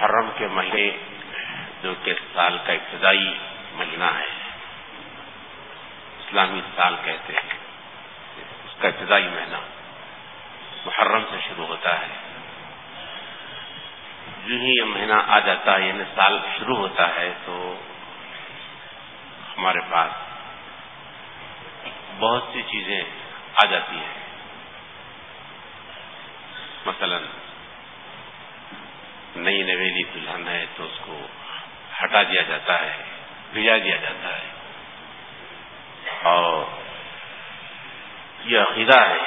محرم کے مہینے جو کہ سال کا ابتدائی مہینہ ہے۔ اسلامی سال کہتے ہیں۔ اس کا ابتدائی مہینہ محرم سے شروع ہوتا ہے۔ جو ہی یہ مہینہ آ جاتا ہے یعنی سال شروع ہوتا ہے، تو ہمارے پاس بہت سی چیزیں آ جاتی ہیں۔ مثلا نئی نویلی دلہن ہے تو اس کو ہٹا دیا جاتا ہے، بھیجا دیا جاتا ہے۔ اور یہ عقیدہ ہے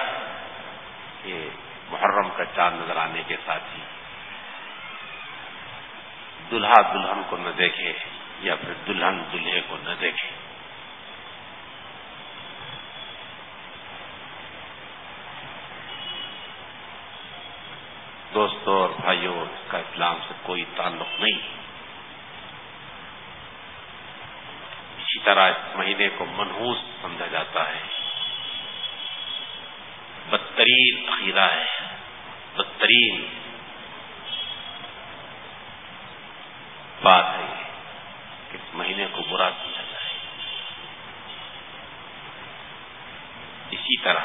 کہ محرم کا چاند نظر آنے کے ساتھ ہی دلہا دلہن کو نہ دیکھے یا پھر دلہن دلہے کو نہ دیکھے۔ دوستوں اور بھائیوں، اس کا اسلام سے کوئی تعلق نہیں۔ اسی طرح اس مہینے کو منحوس سمجھا جاتا ہے۔ بدترین عقیدہ ہے۔ بدترین بات ہے کہ اس مہینے کو برا سمجھا جائے۔ اسی طرح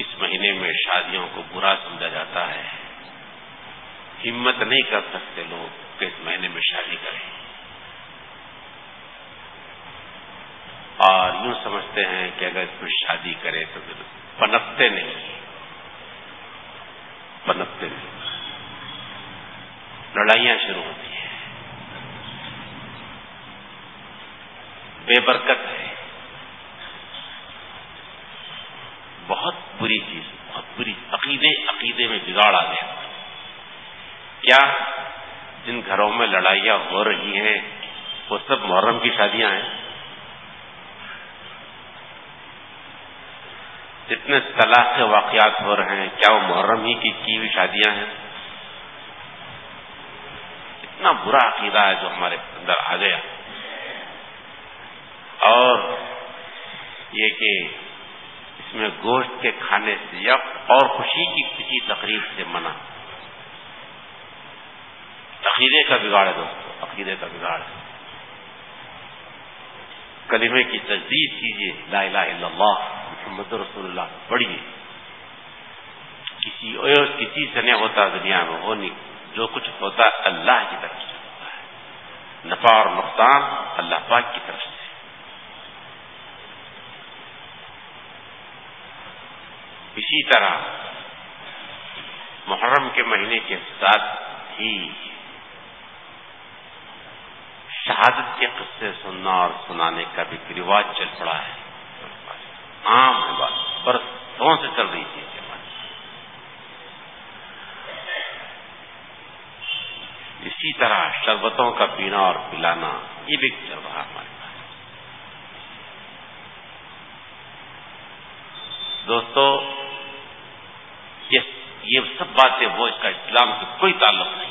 اس مہینے میں شادیوں کو برا سمجھا جاتا ہے۔ ہمت نہیں کر سکتے لوگ کہ اس مہینے میں شادی کریں۔ اور یوں سمجھتے ہیں کہ اگر اس میں شادی کرے تو پھر پنپتے نہیں۔ پنپتے نہیں۔ لڑائیاں شروع ہوتی ہیں۔ بے برکت ہے بہت بری چیز، بہت بری، عقیدے عقیدے میں بگاڑ آ گیا۔ کیا جن گھروں میں لڑائیاں ہو رہی ہیں، وہ سب محرم کی شادیاں ہیں؟ جتنے طلاق کے واقعات ہو رہے ہیں، کیا وہ محرم ہی کی کی ہوئی شادیاں ہیں؟ اتنا برا عقیدہ ہے جو ہمارے اندر آ گیا۔ اور یہ کہ اس میں گوشت کے کھانے سے یا اور خوشی کی کسی تقریب سے منع۔ عقیدے کا بگاڑ ہے دوستوں عقیدے کا بگاڑ ہے۔ کلمے کی تجدید کیجیے لا الہ الا اللہ، محمد رسول اللہ پڑھیے کسی کسی سے نہیں ہوتا دنیا میں ہو نہیں۔ جو کچھ ہوتا ہے، اللہ کی طرف سے ہوتا ہے۔ نفع اور نقصان اللہ پاک کی طرف سے۔ اسی طرح محرم کے مہینے کے ساتھ ہی شہادت کے قصے سننا اور سنانے کا بھی رواج چل پڑا ہے۔ عام ہے بات، برسوں سے چل رہی تھی۔ اسی طرح شربتوں کا پینا اور پلانا، یہ بھی چل رہا ہمارے پاس دوستو، یہ سب باتیں وہ اس کا اسلام سے کوئی تعلق نہیں۔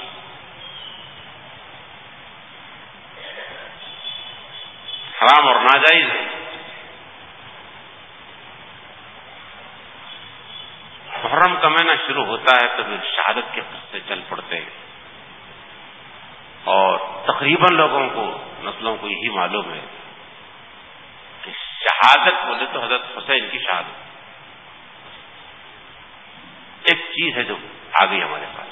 حرام اور ناجائز ہے۔ محرم کا مہینہ شروع ہوتا ہے تو پھر شہادت کے قصے چل پڑتے ہیں۔ اور تقریباً لوگوں کو، نسلوں کو یہی معلوم ہے کہ شہادت بولے تو حضرت حسین کی شہادت ایک چیز ہے جو آ گئی ہمارے پاس۔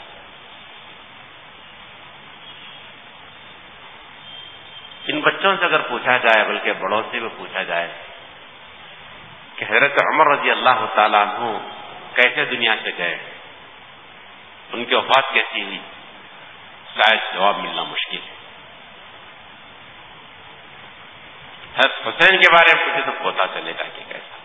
ان بچوں سے اگر پوچھا جائے، بلکہ بڑوں سے بھی پوچھا جائے کہ حضرت عمر رضی اللہ تعالیٰ عنہ کیسے دنیا سے گئے؟ ان کی وفات کیسی ہوئی؟ شاید جواب ملنا مشکل ہے۔ حضرت حسین کے بارے میں پوچھے تو پتا چلے گا کہ کیسا۔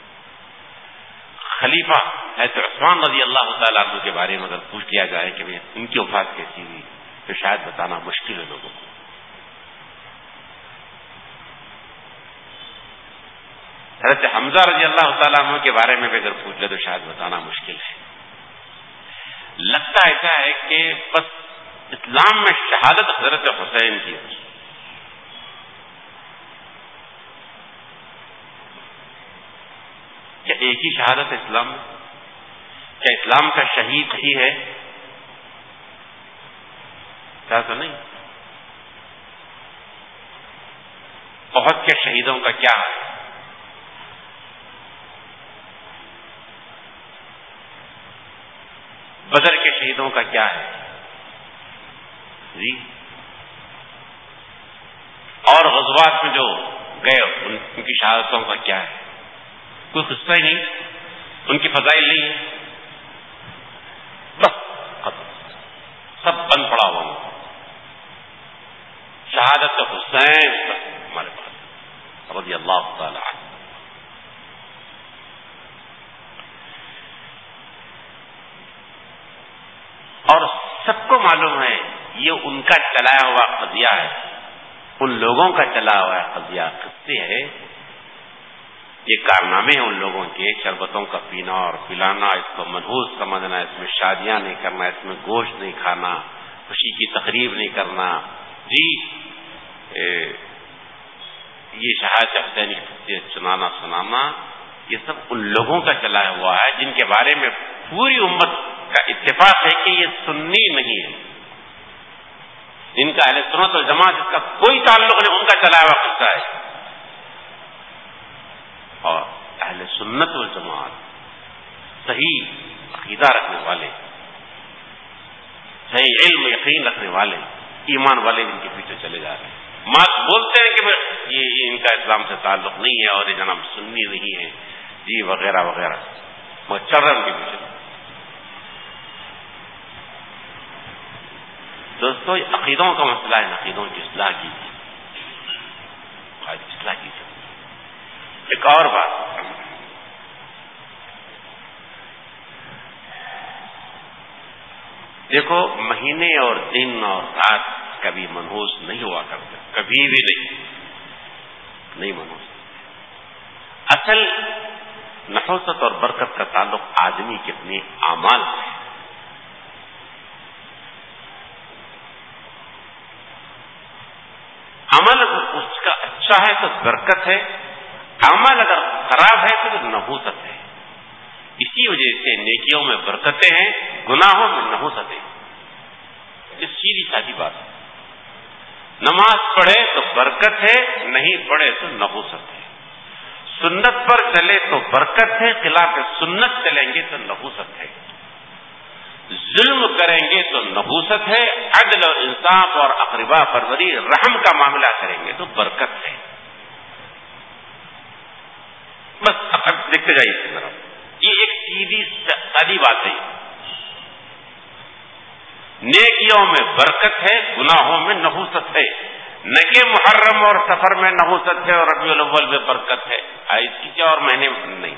خلیفہ حضرت عثمان رضی اللہ تعالیٰ عنہ کے بارے میں اگر پوچھ لیا جائے کہ ان کی وفات کیسی ہوئی، تو شاید بتانا مشکل ہے لوگوں کو۔ حضرت حمزہ رضی اللہ تعالیٰ عنہ کے بارے میں بھی اگر پوچھ لے تو شاید بتانا مشکل ہے۔ لگتا ایسا ہے کہ بس اسلام میں شہادت حضرت حسین کی کیا ایک ہی شہادت ہے اسلام میں؟ کیا اسلام کا شہید ہی ہے؟ ایسا تو نہیں؟ بہت کے شہیدوں کا کیا ہے؟ بدر کے شہیدوں کا کیا ہے؟ جی؟ اور غزوات میں جو گئے، ان کی شہادتوں کا کیا ہے؟ کوئی قصہ ہی نہیں، ان کی فضائل نہیں ہے بس سب بند پڑا ہوا شہادت حسین ہمارے پاس۔ رضی اللہ تعالی اور سب کو معلوم ہے، یہ ان کا چلایا ہوا قضیہ ہے۔ ان لوگوں کا چلا ہوا قضیہ قصے ہے۔ یہ کارنامے ہیں ان لوگوں کے، شربتوں کا پینا اور پلانا، اس کو منحوس سمجھنا، اس میں شادیاں نہیں کرنا، اس میں گوشت نہیں کھانا، خوشی کی تقریب نہیں کرنا۔ جی یہ شہاد حسینی سنانا سنانا یہ سب ان لوگوں کا چلا ہوا ہے جن کے بارے میں پوری امت کا اتفاق ہے کہ یہ سننی نہیں ہے۔ جن کا اہل سنت اور جماعت جس کا کوئی تعلق نہیں، ان کا چلایا ہوا قصہ ہے۔ اور اہل سنت و جماعت صحیح عقیدہ رکھنے والے، صحیح علم یقین رکھنے والے، ایمان والے ان کے پیچھے چلے جا رہے ہیں۔ مات بولتے ہیں کہ یہ ان کا اسلام سے تعلق نہیں ہے اور یہ جناب سننی نہیں ہے جی وغیرہ وغیرہ۔ وہ چل رہے ان کے پیچھے۔ دوستو عقیدوں کا مسئلہ ہے، عقیدوں کی اصلاح کی۔ اصلاح کی ایک اور بات۔ دیکھو، مہینے اور دن اور رات کبھی منہوس نہیں ہوا کرتے، کبھی بھی نہیں نہیں منہوس اصل نفوست اور برکت کا تعلق آدمی کے اپنے اعمال سے عمل اس کا اچھا ہے تو برکت ہے عمل اگر خراب ہے تو نحوست ہے اسی وجہ سے نیکیوں میں برکتیں ہیں، گناہوں میں نحوست ہے یہ سیدھی سادی بات ہے۔ نماز پڑھے تو برکت ہے، نہیں پڑھے تو نحوست ہے سنت پر چلے تو برکت ہے، خلاف سنت چلیں گے تو نحوست ہے ظلم کریں گے تو نحوست ہے عدل اور انصاف اور اقربا پروری رحم کا معاملہ کریں گے تو برکت ہے۔ بس دیکھتے جائیے اس طرف یہ ایک سیدھی سادی بات ہے۔ نیکیوں میں برکت ہے، گناہوں میں نحوست ہے۔ نہ کہ محرم اور سفر میں نحوست ہے اور ربیع الاول میں برکت ہے۔ کسی اور مہینے میں نہیں۔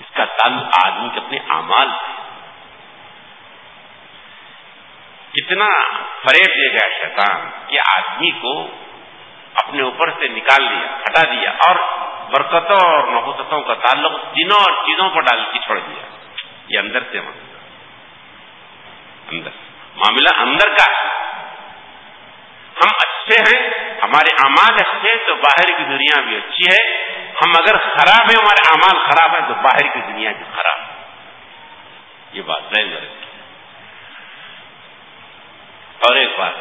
اس کا تعلق آدمی کے اپنے اعمال سے۔ کتنا فریب دے گیا شیطان کہ آدمی کو اپنے اوپر سے نکال دیا ہٹا دیا اور برکتوں اور نحوستوں کا تعلق دنوں اور چیزوں پر ڈال کے چھوڑ دیا۔ یہ اندر سے اندر۔ معاملہ اندر کا ہے۔ ہم اچھے ہیں، ہمارے اعمال اچھے ہیں تو باہر کی دنیا بھی اچھی ہے۔ ہم اگر خراب ہیں، ہمارے اعمال خراب ہیں تو باہر کی دنیا بھی خراب ہے۔ یہ بات ذہن میں اور ایک بات۔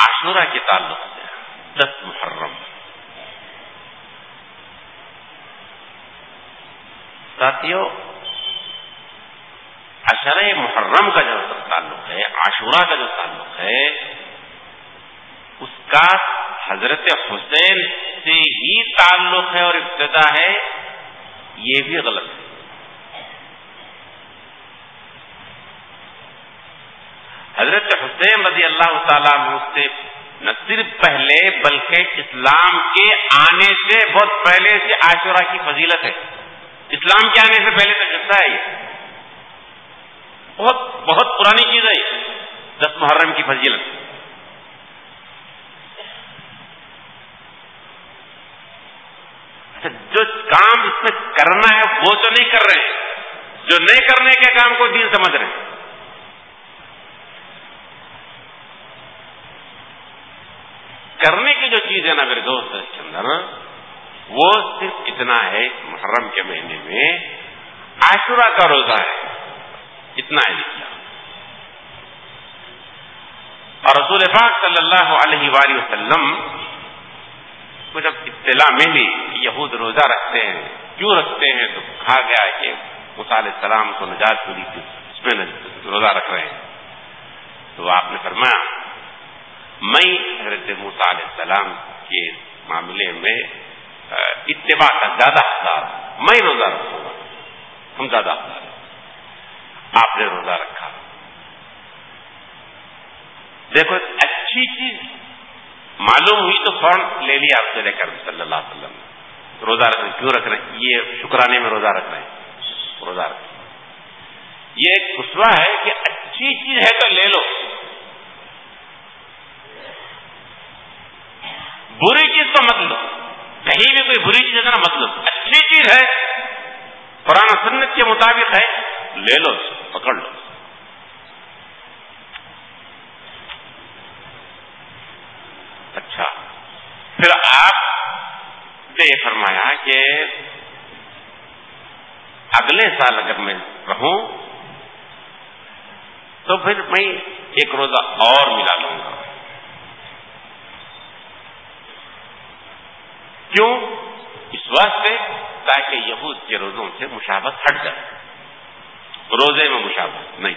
آشورا کے تعلق۔ سے دس محرم۔ ساتھیوں اشر محرم کا جو تعلق ہے، عاشورہ کا جو تعلق ہے، اس کا حضرت حسین سے ہی تعلق ہے اور ابتدا ہے، یہ بھی غلط۔ ہے حضرت حسین رضی اللہ تعالیٰ سے نہ صرف پہلے بلکہ اسلام کے آنے سے بہت پہلے سے عاشورہ کی فضیلت ہے۔ اسلام کے آنے سے پہلے تک قصہ ہے یہ؟ بہت بہت پرانی چیز ہے دس محرم کی فضیلت۔ اچھا جو کام اس میں کرنا ہے وہ تو نہیں کر رہے ہیں۔ جو نہیں کرنے کے کام کو دین سمجھ رہے ہیں۔ کرنے کی جو چیز ہے نا میرے دوست اس کے اندر وہ صرف اتنا ہے محرم کے مہینے میں آشورا کا روزہ ہے، اتنا ہے لکھا اور رسول پاک صلی اللہ علیہ وآلہ وسلم کو جب اطلاع ملی یہود روزہ رکھتے ہیں، کیوں رکھتے ہیں، تو کہا گیا کہ مطالعہ السلام کو نجات ملی تھی، اس میں روزہ رکھ رہے ہیں۔ تو آپ نے فرمایا میں حضرت علیہ السلام کے معاملے میں اتباع کا زیادہ حساب میں روزہ رکھوں گا ہم زیادہ حساب آپ نے روزہ رکھا۔ دیکھو اچھی چیز معلوم ہوئی تو فوراً لے لیا آپ سے لے کر صلی اللہ علیہ وسلم۔ روزہ رکھ رہے کیوں رکھ رہے ہیں؟ یہ شکرانے میں روزہ رکھ رہے ہیں روزہ رکھ یہ ایک خسوا ہے کہ اچھی چیز ہے تو لے لو۔ بری چیز تو مت لو۔ کہیں بھی کوئی بری چیز ہے نا مت لو۔ اچھی چیز ہے۔ قرآن سنت کے مطابق ہے۔ لے لو، پکڑ لو۔ اچھا۔ پھر آپ نے یہ فرمایا کہ اگلے سال اگر میں رہوں تو پھر میں ایک روزہ اور ملا لوں گا۔ کیوں؟ اس واسطے تاکہ یہود کے روزوں سے مشابت ہٹ جائے۔ روزے میں مشابت نہیں۔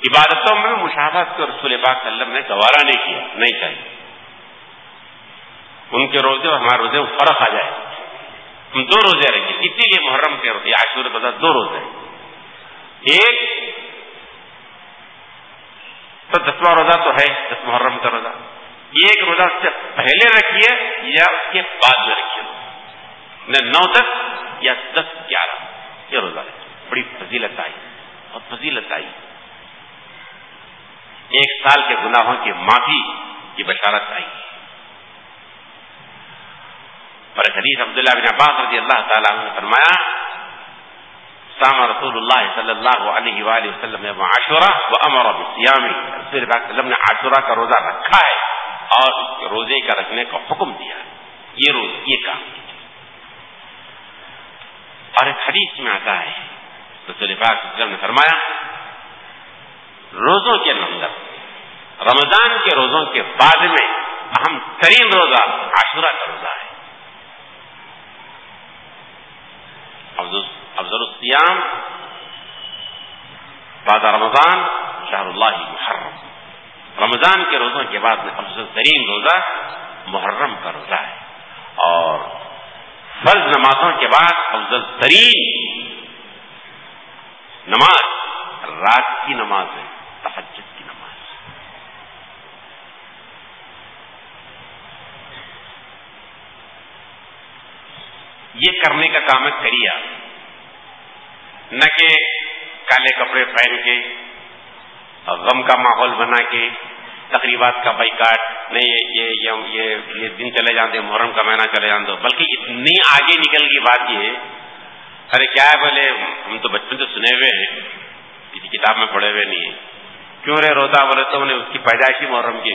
عبادتوں میں مشابت کو رسول پاک صلی اللہ علیہ وسلم نے گوارا نہیں کیا، نہیں چاہیے ان کے روزے اور ہمارے روزے میں فرق آ جائے۔ ہم دو روزے رہیں گے، اسی لیے محرم کے روزے آشور بتا دو روزے ایک تو دسواں روزہ تو ہے، دس محرم کا روزہ۔ ایک روزہ اس سے پہلے رکھیے یا اس کے بعد میں رکھیے؟ نو دس یا دس گیارہ، یہ روزہ ہے۔ بڑی فضیلت آئی، اور فضیلت آئی۔ ایک سال کے گناہوں کی معافی کی بشارت آئی۔ اور حدیث عبداللہ بن عباس رضی اللہ تعالیٰ نے فرمایا سام رسول اللہ صلی اللہ علیہ وآلہ وسلم عاشورہ و امر سیامی رسول اللہ علیہ وسلم نے عاشورہ کا روزہ رکھا ہے۔ اور روزے کا رکھنے کا حکم دیا یہ روز، یہ کام۔ اور ایک حدیث میں آتا ہے، رسول پاک وسلم نے فرمایا، روزوں کے اندر رمضان کے روزوں کے بعد میں اہم ترین روزہ عاشورہ کا روزہ ہے۔ افضل السیام بعد رمضان شہر اللہ محرم۔ رمضان کے روزوں کے بعد میں افضل ترین روزہ محرم کا روزہ ہے۔ اور فرض نمازوں کے بعد افضل ترین نماز رات کی نماز ہے، تحجد کی نماز۔ یہ کرنے کا کام ہے کریا نہ کہ کالے کپڑے پہن کے غم کا ماحول بنا کے تقریبات کا بائیکاٹ نہیں یہ یہ, دن چلے جاتے محرم کا مہینہ چلے جاتے بلکہ اتنی آگے نکل کی بات یہ ارے کیا ہے بولے ہم تو بچپن سے سنے ہوئے ہیں کسی کتاب میں پڑھے ہوئے نہیں ہیں۔ کیوں رے روتا بولے تو انہیں اس کی پیدائش ہی محرم کی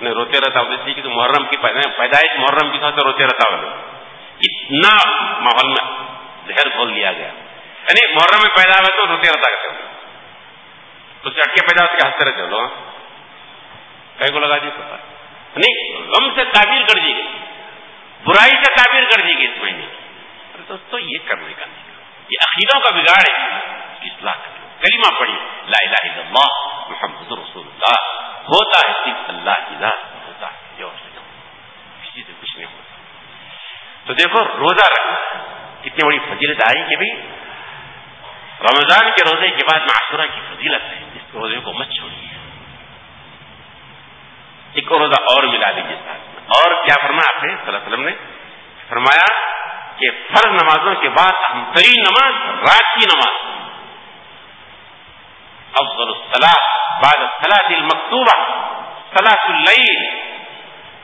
انہیں روتے رہتا بولے کہ محرم کی پیدائش محرم کی ساتھ روتے رہتا بولے۔ اتنا ماحول میں زہر کھول دیا گیا۔ یعنی محرم میں پیدا ہوئے تو روتے رہتا کرتے تو اس اٹکے پیدا ہوتے ہنستے رہتے لوگ کئی کو لگا دی پتا نہیں، غم سے تعبیر کر دی گئی۔ برائی سے تعبیر کر دی گئی اس مہینے کی۔ دوستوں یہ کرنے کا نہیں۔ یہ عقیدوں کا بگاڑ ہے۔ اصلاح کر کریمہ پڑی لا الہ الا اللہ، محمد رسول اللہ۔ ہوتا ہے صرف اللہ کی ذات ہوتا ہے۔ جو کسی سے کچھ نہیں ہوتا۔ تو دیکھو، روزہ رکھنا۔ کتنی بڑی فضیلت آئی کہ بھائی رمضان کے روزے کے بعد معاشرہ کی فضیلت ہے اس روزے کو مت چھوڑیے۔ ایک روزہ اور ملا لیجیے ساتھ اور کیا فرمایا آپ نے؟ صلی اللہ علیہ وسلم نے فرمایا کہ فرض نمازوں کے بعد ہم ترین نماز رات کی نماز۔ افضل الصلاح بعد الصلاح المکتوبہ صلاح اللیل۔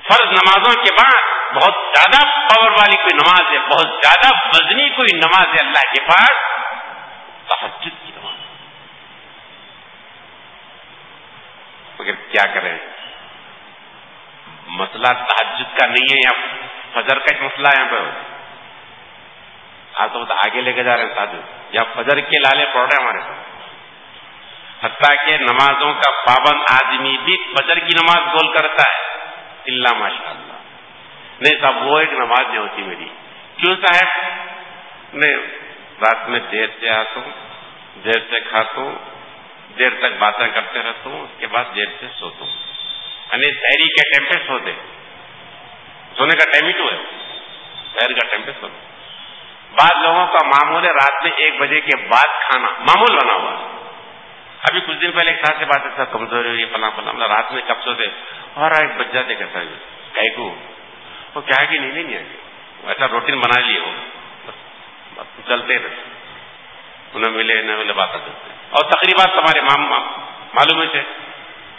فرض نمازوں کے بعد بہت زیادہ پاور والی کوئی نماز ہے، بہت زیادہ وزنی کوئی نماز ہے اللہ کے پاس تحجد کی نماز مگر کیا کریں؟ مسئلہ تحجد کا نہیں ہے یا فجر کا ایک مسئلہ یہاں پہ آپ تو آگے لے کے جا رہے ہیں ساتھ یا فجر کے لالے پڑ رہے ہیں ہمارے۔ ساتھ حتیٰ کہ نمازوں کا پابند آدمی بھی فجر کی نماز گول کرتا ہے۔ اللہ ماشاء اللہ نہیں صاحب، وہ ایک نماز نہیں ہوتی میری۔ کیوں صاحب؟ نہیں۔ رات میں دیر سے آتا ہوں دیر سے کھاتا ہوں دیر تک باتیں کرتے رہتا ہوں اس کے بعد دیر سے سوتا ہوں یعنی شہری کے ٹائم پہ سوتے سونے کا ٹائم ہی تو ہے۔ شہر کا ٹائم پہ سوتے بعض لوگوں کا معمول ہے رات میں ایک بجے کے بعد کھانا۔ معمول بنا ہوا۔ ابھی کچھ دن پہلے ایک ساتھ سے بات ہے کمزوری ہوئی فلاں فلاں۔ مطلب رات میں کب سوتے اور ایک بج جاتے کہتا ہے؟ کو وہ کیا ہے کہ نہیں نہیں آئے ایسا روٹین بنا لیے چلتے رہتے انہیں ملے نہ ملے بات کرتے اور تقریبات ہمارے معلوم ہے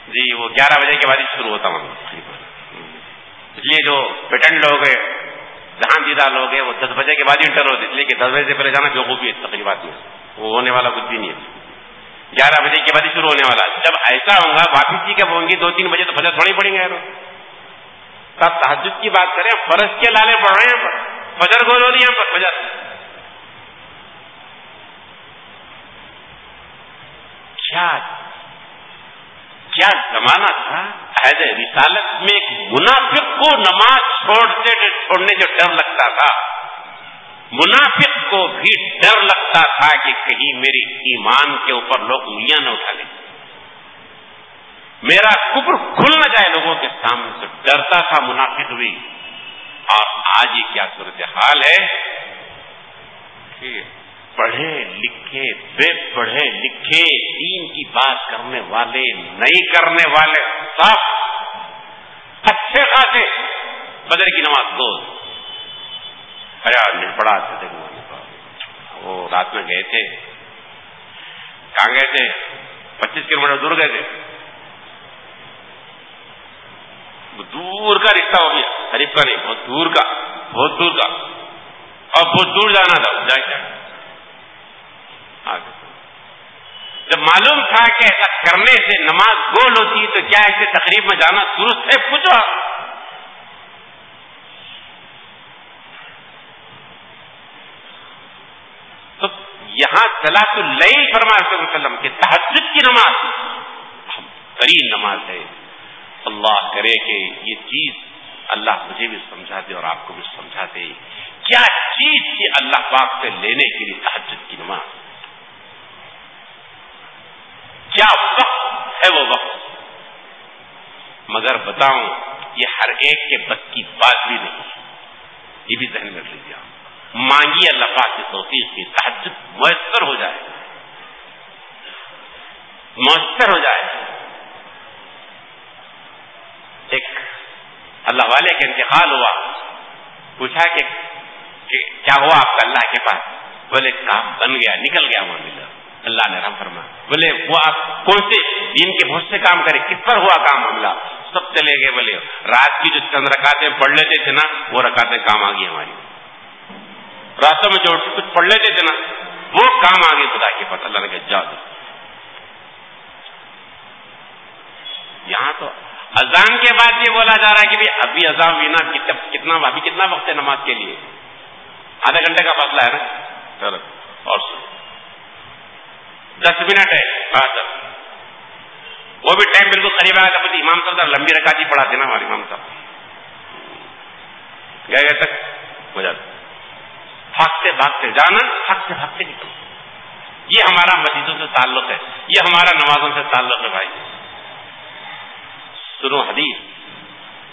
جی وہ گیارہ بجے کے بعد ہی شروع ہوتا ہوں تقریباً اس لیے جو پیٹنٹ لوگ ہیں جہاں دیدہ لوگ ہیں، وہ دس بجے کے بعد ہی انٹر ہوتے اس لیے کہ دس بجے سے پہلے جانا جو خوبی ہے، تقریبات میں۔ وہ ہونے والا کچھ بھی نہیں ہے۔ گیارہ بجے کے بعد ہی شروع ہونے والا۔ جب ایسا ہوگا واپسی جی کب ہوں گی دو تین بجے تو فجر تھوڑی پڑیں گے۔ یار تب تحجد کی بات کریں، فرض کے لالے پڑھ رہے ہیں۔ فجر گول ہو رہی ہے۔ فجر کیا کیا زمانہ تھا عہد رسالت میں ایک منافق کو نماز چھوڑتے چھوڑنے جو ڈر لگتا تھا۔ منافق کو بھی ڈر لگتا تھا کہ کہیں میری ایمان کے اوپر لوگ انگلیاں نہ اٹھا لیں۔ میرا کبر کھل نہ جائے لوگوں کے سامنے سے ڈرتا تھا منافق بھی۔ اور آج یہ کیا صورت حال ہے۔ پڑھے لکھے بے پڑھے لکھے دین کی بات کرنے والے، نہیں کرنے والے سب اچھے خاصے، بدر کی نماز دو ارے پڑھا اچھا تھے وہ رات میں گئے تھے، کہاں گئے تھے؟ پچیس کلو میٹر دور گئے تھے۔ دور کا رشتہ ہو گیا حریف کا نہیں، بہت دور کا، بہت دور کا۔ اور بہت دور جانا تھا جائے کیا جب معلوم تھا کہ ایسا کرنے سے نماز گول ہوتی تو کیا ایسے تقریب میں جانا درست ہے؟ پوچھو تو یہاں سلا تو لئی فرما وسلم کے تحجد کی نماز۔ ترین نماز ہے۔ اللہ کرے کہ یہ چیز اللہ مجھے بھی سمجھا دے اور آپ کو بھی سمجھا دے۔ کیا چیز تھی اللہ پاک سے لینے کے لیے تحجد کی نماز؟ کیا وقت ہے وہ وقت؟ مگر بتاؤں، یہ ہر ایک کے بس کی بات بھی نہیں یہ بھی ذہن میں لیجیے مانگی اللہ پاک کی توفیق کی تحجد میسر ہو جائے۔ میسر ہو جائے۔ ایک اللہ والے کا انتقال ہوا۔ پوچھا کہ کیا ہوا آپ کا اللہ کے پاس؟ بولے کام بن گیا، نکل گیا معاملہ۔ اللہ نے رحم فرما بولے، وہ آپ کون سے دین کے بہت سے کام کرے، کس پر ہوا کام معاملہ سب چلے گئے، بولے۔ رات کی جو چند رکاتے پڑھ لیتے تھے نا، وہ رکاتے کام آ گئی ہماری۔ راتوں میں جو کچھ پڑھ لیتے تھے نا، وہ کام آ گئی خدا کے پاس اللہ نے کہا، جا دو یہاں تو اذان کے بعد یہ بولا جا رہا ہے کہ ابھی اذان ہوئی کتنا ابھی کتنا وقت ہے نماز کے لیے؟ آدھے گھنٹے کا فاصلہ ہے نا۔ چلو، اور سن دس منٹ ہے۔ ہاں سر۔ وہ بھی ٹائم بالکل قریب آیا تھا امام صاحب لمبی رکاتی پڑھاتے نا ہمارے امام صاحب۔ گئے گئے تک ہو جاتا۔ بھاگتے بھاگتے جانا بھاگتے بھاگتے نکل یہ ہمارا مسجدوں سے تعلق ہے۔ یہ ہمارا نمازوں سے تعلق ہے بھائی۔ سنو حدیث۔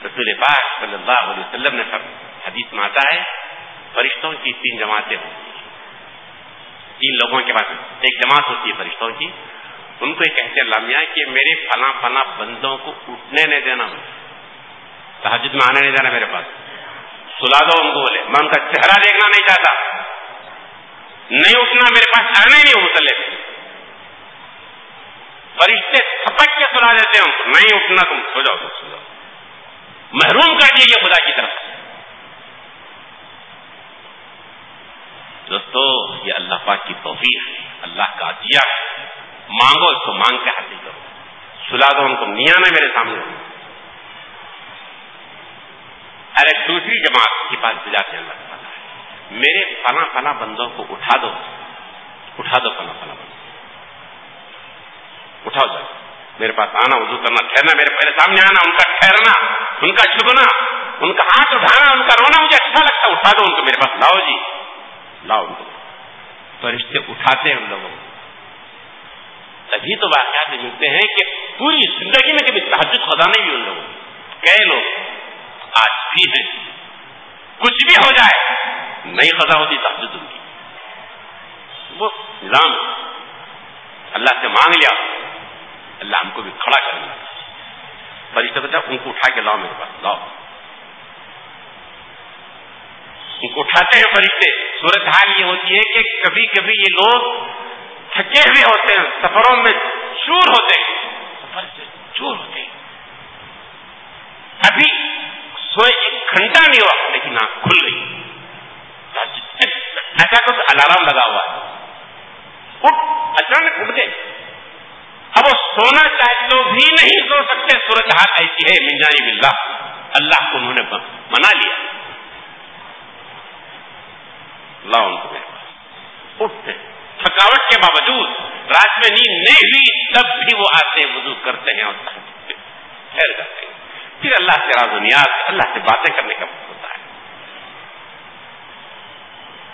رسول پاک صلی اللہ علیہ وسلم نے سب حدیث میں آتا ہے، فرشتوں کی تین جماعتیں ہوتی تین لوگوں کے پاس ایک جماعت ہوتی ہے فرشتوں کی، ان کو یہ کہتے ہیں لامیہ کہ میرے فلاں فلاں بندوں کو اٹھنے نہیں دینا۔ تحجد میں آنے نہیں دینا میرے پاس۔ سلا دو ان کو بولے، میں ان کا چہرہ دیکھنا نہیں چاہتا۔ نہیں اٹھنا میرے پاس، آنا ہی نہیں ہو مسلح۔ فرشتے تھپک کے سلا دیتے ہیں نہیں اٹھنا تم، سو جاؤ تم سو جاؤ۔ محروم کر دیجیے خدا کی طرف۔ دوستو، یہ اللہ پاک کی توفیق ہے، اللہ کا عطیہ ہے۔ مانگو، اس کو مانگ کے حاصل کرو۔ سلا دو ان کو میاں نے میرے سامنے۔ ارے دوسری جماعت کے پاس بجا کے اللہ تعالیٰ۔ ہے میرے فلاں فلاں بندوں کو اٹھا دو۔ اٹھا دو فلاں فلاں بندوں۔ اچھا ہو جائے میرے پاس آنا، وضو کرنا، ٹھہرنا، میرے پہلے سامنے آنا، ان کا ٹھہرنا، ان کا چھپنا ان کا ہاتھ اٹھانا، ان کا رونا، مجھے اچھا لگتا اٹھا دو ان کو میرے پاس، لاؤ جی۔ لاؤ ان فرشتے اٹھاتے ہیں ان لوگوں کو۔ تبھی تو واقعات ملتے ہیں کہ پوری زندگی میں کبھی تحجد خدا نہیں بھی ان لوگوں کئی لوگ، آج بھی ہیں۔ کچھ بھی ہو جائے نہیں خدا ہوتی، تحجد ان کی وہ نظام اللہ سے مانگ لیا، اللہ ہم کو بھی کھڑا کر لیا فرشتہ بچہ ان کو اٹھا کے لاؤ میرے پاس، لاؤ۔ ان کو اٹھاتے ہیں فرشتے۔ صورت حال یہ ہوتی ہے کہ کبھی کبھی یہ لوگ تھکے ہوئے ہوتے ہیں، سفروں میں چور ہوتے ہیں۔ سفر سے چور ہوتے ہیں۔ ابھی سوئے ایک گھنٹہ نہیں ہوا، لیکن آنکھ کھل گئی ایسا کچھ الارم لگا ہوا ہے۔ اٹھ، اچانک اٹھ گئے۔ اب وہ سونا چاہے تو بھی نہیں سو سکتے۔ صورت حال ایسی ہے منجانی بلّہ اللہ کو انہوں نے منا لیا۔ لاؤ ان کو اٹھتے تھکاوٹ کے باوجود رات میں نیند نہیں ہوئی تب بھی وہ آتے وضو کرتے ہیں اور ٹھہر جاتے ہیں۔ پھر اللہ سے راز و نیاز، اللہ سے باتیں کرنے کا ہوتا ہے۔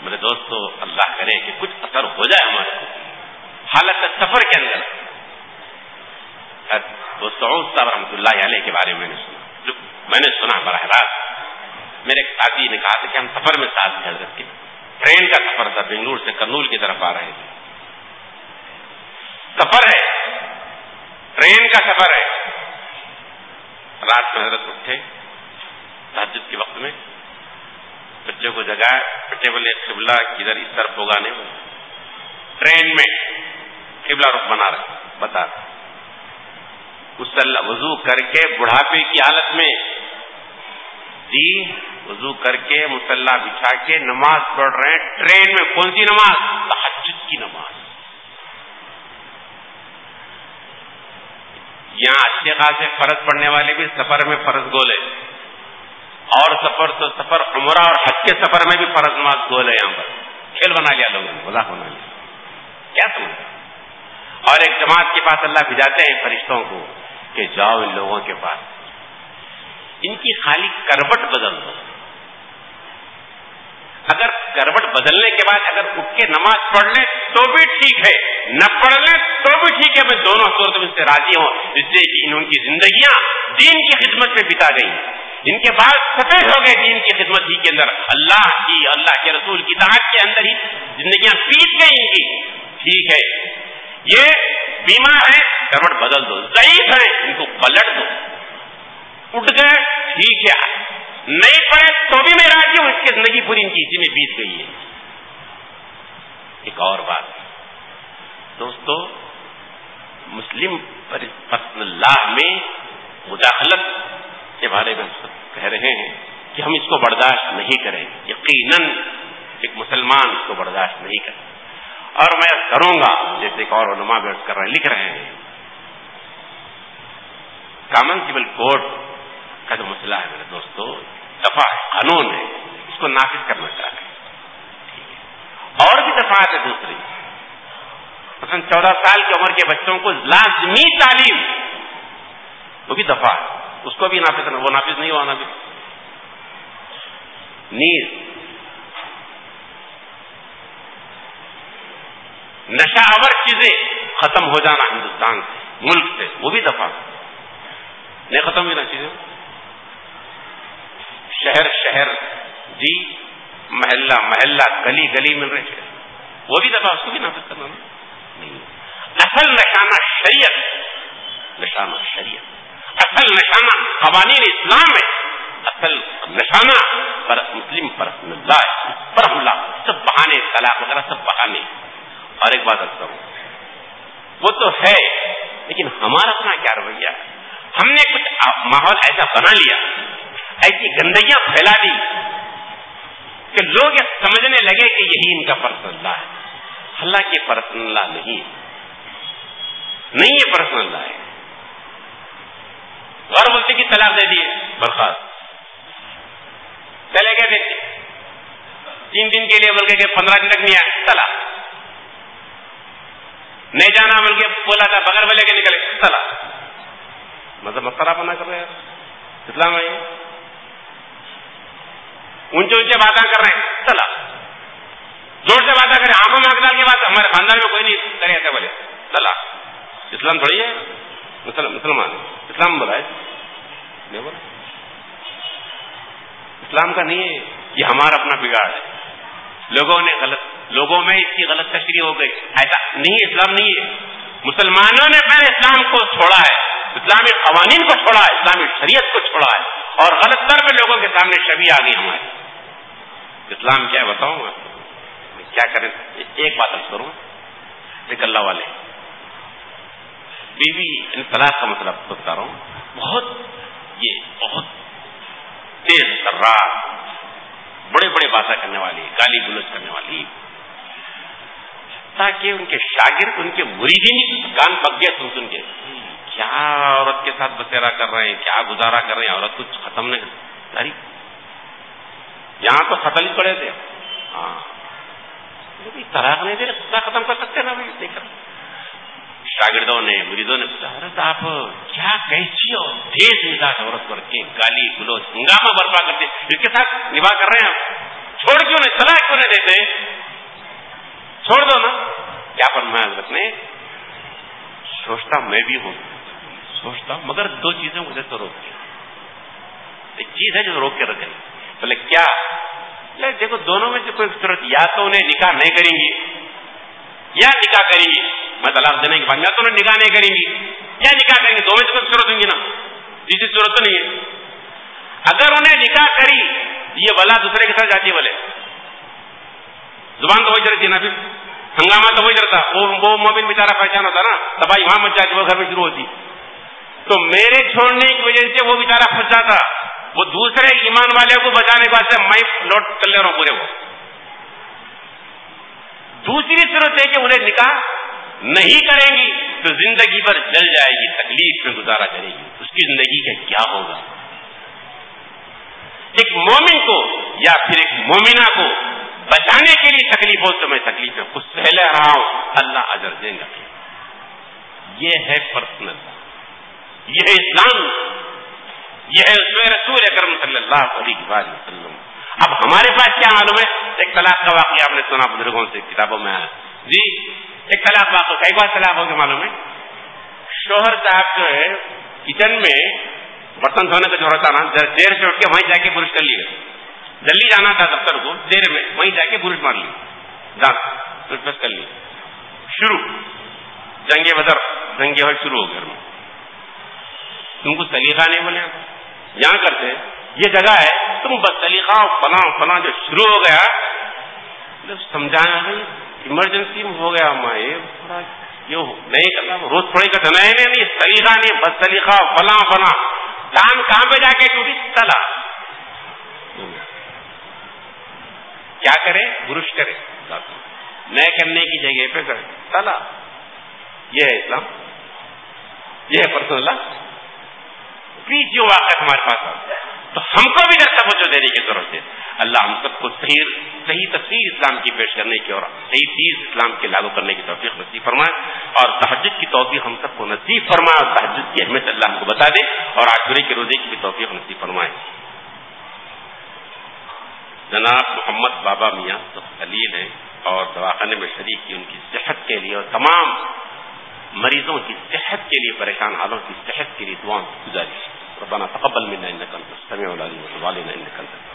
میرے دوستو، اللہ کرے کہ کچھ اثر ہو جائے ہمارے حالت سفر کے اندر۔ سعود صاحب رحمۃ اللہ علیہ کے بارے میں نے سنا۔ جو میں نے سنا براہ راست، میرے ایک ساتھی نے کہا تھا کہ ہم سفر میں ساتھ حضرت کے۔ ٹرین کا سفر تھا، بنگلور سے کرنول کی طرف آ رہے تھے۔ سفر ہے۔ ٹرین کا سفر ہے۔ رات میں حضرت اٹھے۔ تحجد کے وقت میں بچوں کو جگائے بچے بولے، قبلہ کدھر اس طرف ہوگا نہیں ٹرین میں قبلہ رخ بنا رہے بتا رہے وضو کر کے بڑھاپے کی حالت میں جی وضو کر کے مسلح بچھا کے نماز پڑھ رہے ہیں۔ ٹرین میں کون سی نماز؟ تحجد کی نماز۔ یہاں اچھے خاصے فرض پڑھنے والے بھی سفر میں فرض گولے اور سفر تو سفر عمرہ اور حج کے سفر میں بھی فرض نماز گولے یہاں پر۔ کھیل بنا لیا لوگوں نے مذاق بنا لیا۔ کیا سمجھا اور ایک جماعت کے پاس اللہ بھجاتے ہیں فرشتوں کو کہ جاؤ ان لوگوں کے پاس۔ ان کی خالی کروٹ بدل دو۔ اگر کروٹ بدلنے کے بعد اگر اٹھ کے نماز پڑھ لیں تو بھی ٹھیک ہے، نہ پڑھ لیں تو بھی ٹھیک ہے۔ میں دونوں صورتوں میں سے راضی ہوں جس سے کہ ان کی زندگیاں دین کی خدمت میں بتا گئی ان کے بعد سفید ہو گئے دین کی خدمت ہی کے اندر۔ اللہ کی اللہ کے رسول کی طاقت کے اندر ہی زندگیاں پیس گئی ان کی۔ ٹھیک ہے۔ یہ بیمار ہے کروٹ بدل دو۔ ضعیف ہے ان کو پلٹ دو۔ اٹھ گئے، ٹھیک ہے۔ نہیں پڑے تو بھی میں راضی ہوں، اس کی زندگی پوری ان کی اسی میں بیت گئی ہے ایک اور بات۔ دوستو، مسلم اللہ میں مداخلت کے بارے میں کہہ رہے ہیں کہ ہم اس کو برداشت نہیں کریں۔ گے یقیناً ایک مسلمان اس کو برداشت نہیں کرے۔ اور میں کروں گا، جیسے ایک اور علماء بیٹھ کر رہے ہیں، لکھ رہے ہیں۔ کامن سول کوڈ کا جو مسئلہ ہے میرے دوستو، دفاع ہے، قانون ہے، اس کو نافذ کرنا چاہ رہے ہیں۔ اور بھی دفعات ہے دوسری۔ مثلا چودہ سال کی عمر کے بچوں کو لازمی تعلیم، وہ بھی دفاع ہے۔ اس کو بھی نافذ کرنا، وہ نافذ نہیں ہوا نافذ نیز، نشہ آور چیزیں ختم ہو جانا ہندوستان سے، ملک سے، وہ بھی دفاع نہیں ختم ہوئی نا چیزیں؟ شہر شہر جی محلہ محلہ، گلی گلی مل رہے شہر وہ بھی دفعہ اس کو بھی نافذ کرنا نہیں۔ اصل نشانہ شریعت نشانہ شریعت۔ اصل نشانہ قوانین اسلام ہے۔ اصل نشانہ پر مسلم، پر اللہ پر اللہ سب بہانے، طلاق وغیرہ سب بہانے۔ اور ایک بات رکھتا ہوں۔ وہ تو ہے، لیکن ہمارا اپنا کیا رویہ ہم نے کچھ ماحول ایسا بنا لیا۔ ایسی گندگیاں پھیلا دی کہ لوگ یہ سمجھنے لگے کہ یہی ان کا پرسن اللہ ہے۔ اللہ کے پرسن اللہ نہیں نہیں یہ پرسن اللہ ہے۔ غور بولتے کی طلاق دے دیے برخاست۔ چلے گئے دیکھتے تین دن کے لیے بول کے پندرہ دن تک نہیں آئے۔ طلاق۔ نہیں جانا بلکہ بولا تھا، بغیر بلے کے نکلے۔ چلا مطلب مسئلہ بنا کر رہے اسلام آئیے۔ اونچے اونچے باتیں کر رہے ہیں۔ چلا۔ زور سے باتیں کریں۔ آموں میں کی بات ہمارے خاندان میں کوئی نہیں کرے ایسے بولے۔ چلا۔ اسلام تھوڑی ہے۔ مسلمان۔ اسلام بولا ہے اسلام کا نہیں ہے۔ یہ ہمارا اپنا بگاڑ ہے۔ لوگوں نے غلط، لوگوں میں اس کی غلط تشریح ہو گئی۔ ایسا نہیں اسلام نہیں ہے۔ مسلمانوں نے پہلے اسلام کو چھوڑا ہے۔ اسلامی قوانین کو چھوڑا ہے۔ اسلامی شریعت کو چھوڑا ہے۔ اور غلط طور پہ لوگوں کے سامنے شبی آ گئی ہمارے اسلام کیا ہے بتاؤں گا؟ کیا کریں؟ ایک بات کروں، ایک اللہ والے۔ بیوی طلاق کا مطلب بتا رہا ہوں۔ بہت، یہ بہت تیز سرا بڑے بڑے باتیں کرنے والی، گالی گلوچ کرنے والی۔ تاکہ ان کے شاگرد، ان کے مریدین کان پک گئے سن سن کے۔ کیا عورت کے ساتھ بسیرا کر رہے ہیں؟ کیا گزارا کر رہے ہیں؟ عورت کچھ ختم نہیں۔ ساری یہاں تو ختم ہی پڑے تھے۔ ہاں۔ طلاق نہیں دے رہے ختم کر سکتے نا شاگردوں نے، مریدوں نے پوچھا، حضرت آپ کیا کیسی ہو تیز مزاج عورت کر کے گالی گلوچ ہنگامہ برپا کرتے اس کے ساتھ نباہ کر رہے ہیں چھوڑ کیوں نہیں؟ سلاح کیوں نہیں دیتے؟ چھوڑ دو نا۔ کیا پر حضرت نے؟ سوچتا میں بھی ہوں۔ سوچتا مگر دو چیزیں مجھے تو روک ایک چیز ہے جو روک کے رکھے۔ بولے، کیا؟ دیکھو دونوں میں سے کوئی ضرورت یا تو انہیں نکاح نہیں کریں گی، یا نکاح کریں گی۔ میں طلاق دینے کے بعد میں تو انہیں نکاح نہیں کریں گی کیا نکاح کریں گے دو میں سے کوئی ضرورت ہوں گی نا؟ جس ضرورت تو نہیں ہے۔ اگر انہیں نکاح کری، یہ بلا دوسرے کے ساتھ جاتی ہے بولے۔ زبان تو وہی چلتی نا پھر۔ ہنگامہ تو وہی چلتا۔ وہ موبن بیچارا پہچان ہوتا نا، تباہی وہاں مچ جاتی وہ گھر میں شروع ہوتی۔ تو میرے چھوڑنے کی وجہ سے وہ بیچارا پھنس جاتا۔ وہ دوسرے ایمان والے کو بچانے کے واسطے میں لوٹ کر لے رہا ہوں پورے کو۔ دوسری صورت ہے کہ انہیں نکاح نہیں کریں گی تو زندگی پر جل جائے گی، تکلیف میں گزارا کرے گی۔ اس کی زندگی کا کیا ہوگا؟ ایک مومن کو یا پھر ایک مومنا کو بچانے کے لیے تکلیف ہو، تو میں تکلیف میں کچھ سہ لے رہا ہوں۔ اللہ اجر دیں گا۔ یہ ہے پرسنل یہ ہے اسلام یہ ہے اس میں رسول اکرم صلی اللہ علیہ وسلم۔ اب ہمارے پاس کیا معلوم ہے؟ ایک طلاق کا واقعہ آپ نے سنا بزرگوں سے، کتابوں میں آیا۔ جی ایک طلاق واقع کئی بار طلاق ہوگا معلوم ہے؟ شوہر صاحب جو ہے، کچن میں برتن دھونے کا جو ہوتا نا دیر سے اٹھ کے وہیں جا کے برش کر لیے۔ جلدی جانا تھا دفتر کو، دیر میں وہیں جا کے برش مار لی دانت کر لی شروع۔ جنگ بدر، جنگ شروع ہو گھر میں تم کو سلیقہ نہیں بولے۔ یہاں کرتے یہ جگہ ہے، تم بس سلیقہ فلاں فلاں جو شروع ہو گیا۔ مطلب سمجھانا بھائی ایمرجنسی میں ہو گیا۔ تھوڑا یہ نہیں کرنا، روز تھوڑی کا دھنا نہیں سلیقہ نہیں بس سلیقہ فلاں فلاں۔ دان کہاں پہ جا کے ٹوٹی تلا کیا کرے؟ برش کرے۔ نئے کرنے کی جگہ پہ کرے تلا یہ ہے اسلام۔ یہ ہے پرسن اللہ پلیز جو واقع ہمارے پاس تو ہم کو بھی در توجہ دینے کی ضرورت ہے۔ اللہ ہم سب کو صحیح صحیح تصویر اسلام کی پیش کرنے کی اور صحیح چیز اسلام کے لاگو کرنے کی توفیق نصیب فرمائے۔ اور تحجد کی توفیق ہم سب کو نصیب فرمائے اور تحجد کی اہمیت اللہ ہم کو بتا دے اور آشورے کے روزے کی بھی توفیق نصیب فرمائے۔ جناب محمد بابا میاں سب خلیل ہیں اور دواخانے میں شریک کی ان کی صحت کے لیے اور تمام مریضوں کی صحت کے لیے پریشان حالوں کی صحت کے لیے گزارش. ربنا تقبل منا انك انت السميع العليم وتب علينا انك انت